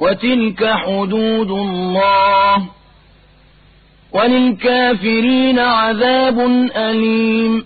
وتلك حدود الله وللكافرين عذاب أليم